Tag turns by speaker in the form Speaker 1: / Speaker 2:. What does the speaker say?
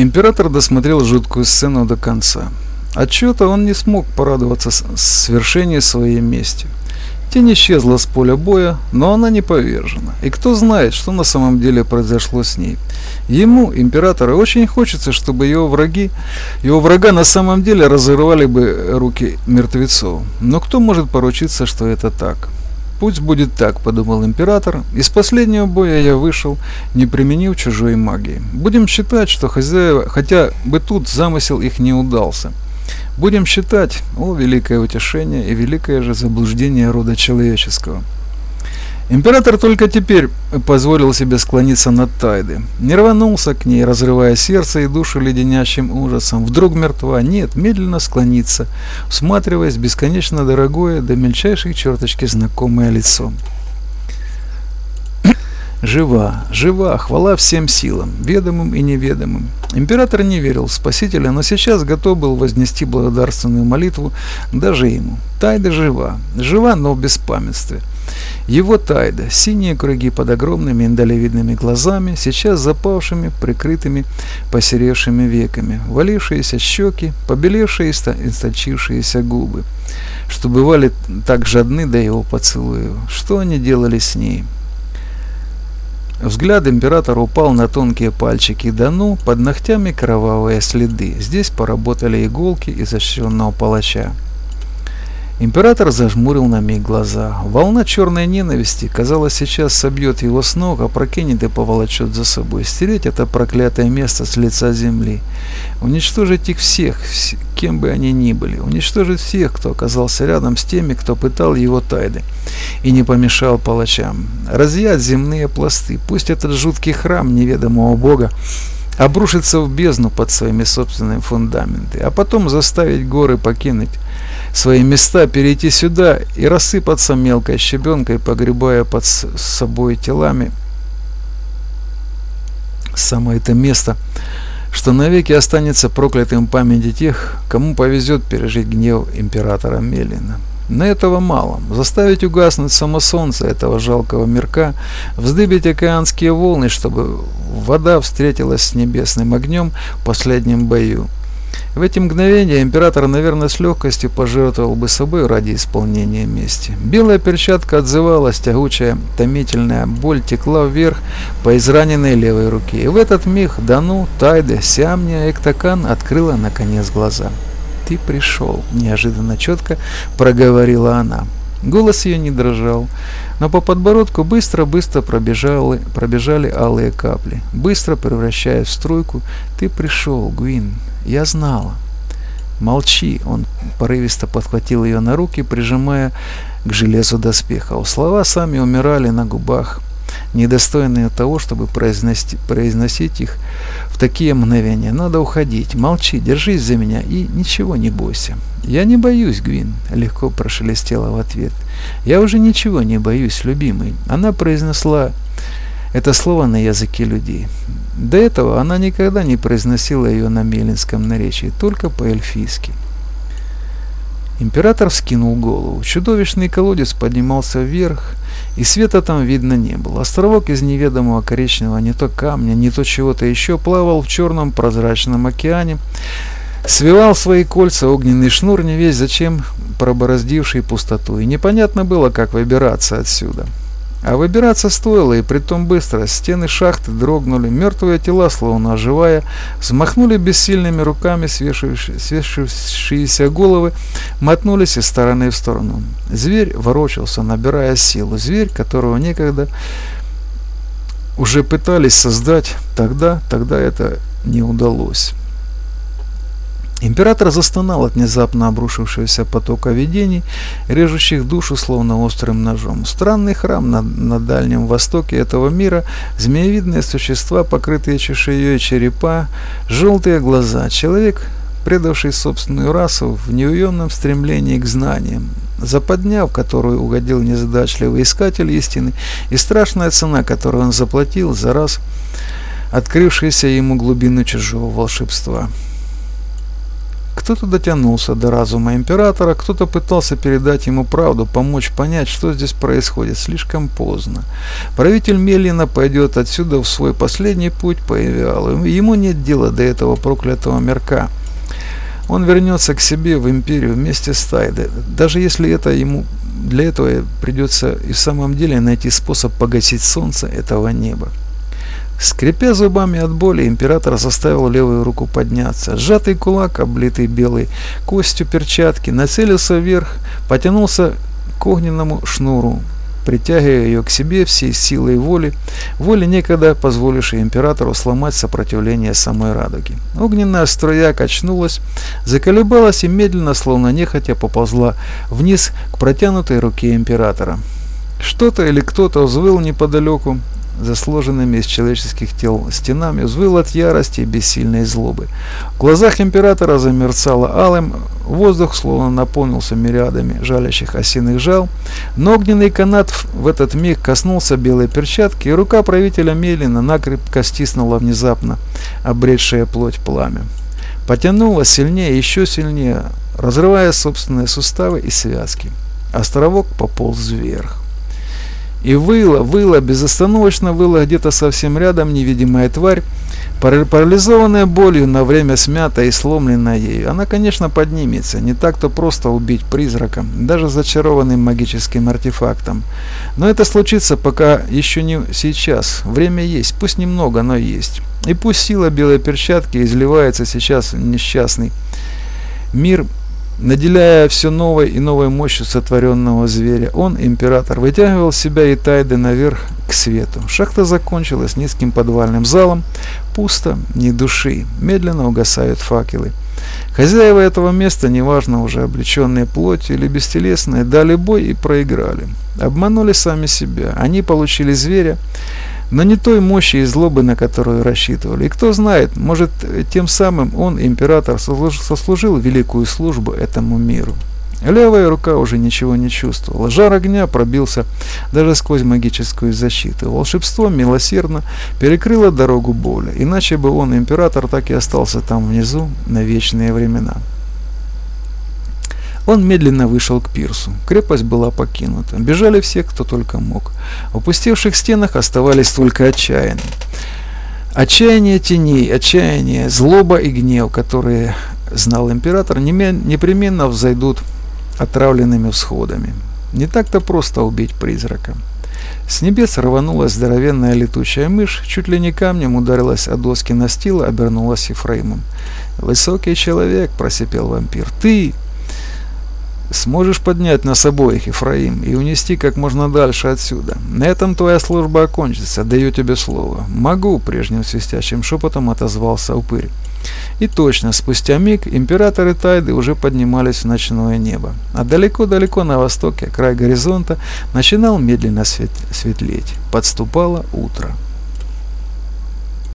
Speaker 1: Император досмотрел жуткую сцену до конца. Отчета он не смог порадоваться свершению своей мести. Тень исчезла с поля боя, но она не повержена. И кто знает, что на самом деле произошло с ней. Ему, императору, очень хочется, чтобы его враги, его врага на самом деле разорвали бы руки мертвецов. Но кто может поручиться, что это так? Пусть будет так, подумал император. Из последнего боя я вышел, не применив чужой магии. Будем считать, что хозяева, хотя бы тут замысел их не удался. Будем считать, о, великое утешение и великое же заблуждение рода человеческого. Император только теперь позволил себе склониться над Тайды. Не рванулся к ней, разрывая сердце и душу леденящим ужасом. Вдруг мертва. Нет, медленно склониться, всматриваясь в бесконечно дорогое, до мельчайших черточки знакомое лицо. Жива, жива, хвала всем силам, ведомым и неведомым. Император не верил в Спасителя, но сейчас готов был вознести благодарственную молитву даже ему. Тайда жива, жива, но в беспамятстве. Его тайда, синие круги под огромными миндалевидными глазами, сейчас запавшими, прикрытыми посеревшими веками, валившиеся щеки, побелевшие и источившиеся губы, что бывали так жадны до его поцелуев. Что они делали с ней? Взгляд императора упал на тонкие пальчики Дану, под ногтями кровавые следы. Здесь поработали иголки изощренного палача. Император зажмурил на миг глаза. Волна черной ненависти, казалось, сейчас собьет его с ног, опрокинет и поволочет за собой. Стереть это проклятое место с лица земли. Уничтожить их всех, кем бы они ни были. Уничтожить всех, кто оказался рядом с теми, кто пытал его тайды и не помешал палачам. Разъять земные пласты. Пусть этот жуткий храм неведомого бога обрушится в бездну под своими собственными фундаментами, а потом заставить горы покинуть свои места, перейти сюда и рассыпаться мелкой щебенкой, погребая под собой телами самое это место, что навеки останется проклятым памяти тех, кому повезет пережить гнев императора Мелина. Но этого мало. Заставить угаснуть само солнце этого жалкого мирка, вздыбить океанские волны, чтобы вода встретилась с небесным огнем в последнем бою. В эти мгновения император, наверное, с легкостью пожертвовал бы собой ради исполнения мести. Белая перчатка отзывалась, тягучая, томительная боль текла вверх по израненной левой руке. И в этот миг Дану, Тайде, Сиамния, Эктакан открыла наконец глаза. «Ты пришел», – неожиданно четко проговорила она. Голос ее не дрожал, но по подбородку быстро-быстро пробежали, пробежали алые капли, быстро превращаясь в струйку. «Ты пришел, Гвин, я знала». «Молчи!» – он порывисто подхватил ее на руки, прижимая к железу доспеха. Слова сами умирали на губах недостойные того, чтобы произносить, произносить их в такие мгновения. Надо уходить. Молчи, держись за меня и ничего не бойся. Я не боюсь, Гвин, легко прошелестела в ответ. Я уже ничего не боюсь, любимый. Она произнесла это слово на языке людей. До этого она никогда не произносила ее на мелинском наречии, только по-эльфийски. Император вскинул голову. Чудовищный колодец поднимался вверх, и света там видно не было. Островок из неведомого коричневого не то камня, не то чего-то еще плавал в черном прозрачном океане, свивал свои кольца огненный шнур, не весь зачем пробороздивший пустоту, и непонятно было, как выбираться отсюда. А выбираться стоило, и притом быстро. Стены шахты дрогнули, мертвые тела, словно оживая, взмахнули бессильными руками, свешившиеся головы, мотнулись из стороны в сторону. Зверь ворочался, набирая силу. Зверь, которого некогда уже пытались создать, тогда, тогда это не удалось. Император застонал от внезапно обрушившегося потока видений, режущих душу словно острым ножом. Странный храм на, на Дальнем Востоке этого мира, змеевидные существа, покрытые чешуей черепа, желтые глаза. Человек, предавший собственную расу в неуемном стремлении к знаниям, западня, в которую угодил незадачливый искатель истины, и страшная цена, которую он заплатил за раз открывшаяся ему глубину чужого волшебства. Кто-то дотянулся до разума императора, кто-то пытался передать ему правду, помочь понять, что здесь происходит. Слишком поздно. Правитель Мелина пойдет отсюда в свой последний путь по Эвиалу. Ему нет дела до этого проклятого мирка. Он вернется к себе в империю вместе с Тайдой, даже если это ему для этого придется и в самом деле найти способ погасить солнце этого неба. Скрипя зубами от боли, император заставил левую руку подняться. Сжатый кулак, облитый белой костью перчатки, нацелился вверх, потянулся к огненному шнуру, притягивая ее к себе всей силой воли, воли некогда позволившей императору сломать сопротивление самой радуги. Огненная струя качнулась, заколебалась и медленно, словно нехотя, поползла вниз к протянутой руке императора. Что-то или кто-то взвыл неподалеку, за сложенными из человеческих тел стенами, взвыл от ярости и бессильной злобы. В глазах императора замерцало алым, воздух словно наполнился мириадами жалящих осиных жал, но огненный канат в этот миг коснулся белой перчатки, и рука правителя Мелина накрепко стиснула внезапно обретшая плоть пламя. Потянула сильнее, еще сильнее, разрывая собственные суставы и связки. Островок пополз вверх. И выла, выла, безостановочно выла где-то совсем рядом невидимая тварь, парализованная болью, на время смятая и сломленная ею. Она, конечно, поднимется, не так-то просто убить призрака, даже зачарованным магическим артефактом. Но это случится пока еще не сейчас. Время есть, пусть немного, но есть. И пусть сила белой перчатки изливается сейчас в несчастный мир Наделяя все новой и новой мощью сотворенного зверя, он, император, вытягивал себя и Тайды наверх к свету. Шахта закончилась низким подвальным залом. Пусто, ни души. Медленно угасают факелы. Хозяева этого места, неважно уже облеченные плотью или бестелесные, дали бой и проиграли. Обманули сами себя. Они получили зверя, но не той мощи и злобы, на которую рассчитывали. И кто знает, может, тем самым он, император, сослужил великую службу этому миру. Левая рука уже ничего не чувствовала. Жар огня пробился даже сквозь магическую защиту. Волшебство милосердно перекрыло дорогу боли. Иначе бы он, император, так и остался там внизу на вечные времена. Он медленно вышел к пирсу. Крепость была покинута. Бежали все, кто только мог. В опустевших стенах оставались только отчаянные. Отчаяние теней, отчаяние, злоба и гнев, которые, знал император, непременно взойдут отравленными всходами. Не так-то просто убить призрака. С небес рванулась здоровенная летучая мышь, чуть ли не камнем ударилась о доски настила, обернулась Ефраимом. «Высокий человек», — просипел вампир, — «ты...» Сможешь поднять нас обоих, Ефраим, и унести как можно дальше отсюда. На этом твоя служба окончится, даю тебе слово. Могу, прежним свистящим шепотом отозвался упырь. И точно, спустя миг императоры Тайды уже поднимались в ночное небо. А далеко-далеко на востоке, край горизонта, начинал медленно свет светлеть. Подступало утро.